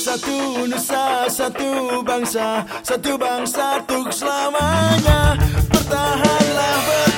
Satu nusa, satu bangsa, satu bangsa tuk selamanya. Bertahanlah ber